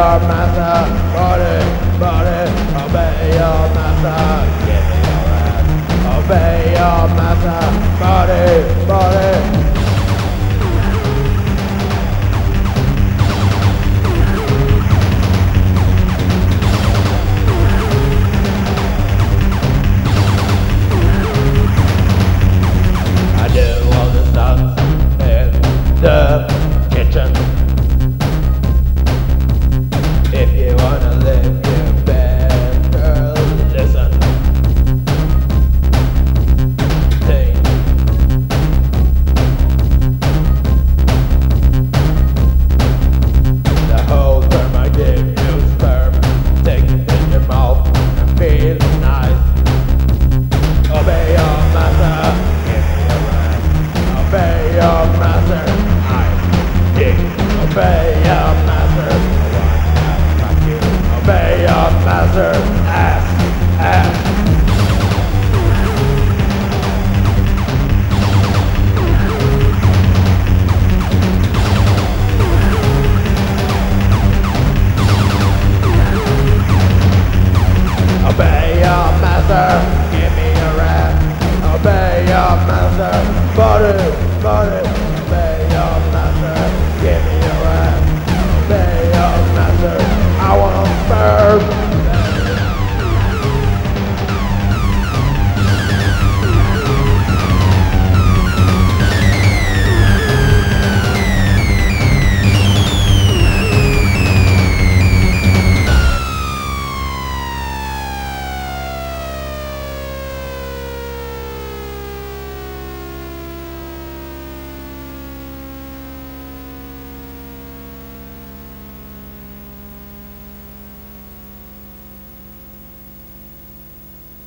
your master. Body, body. Obey your master. Obey your masters. Fuck you. Obey your masters. Ask. Ask. Obey your master, give me a rap. Obey your master, body, body.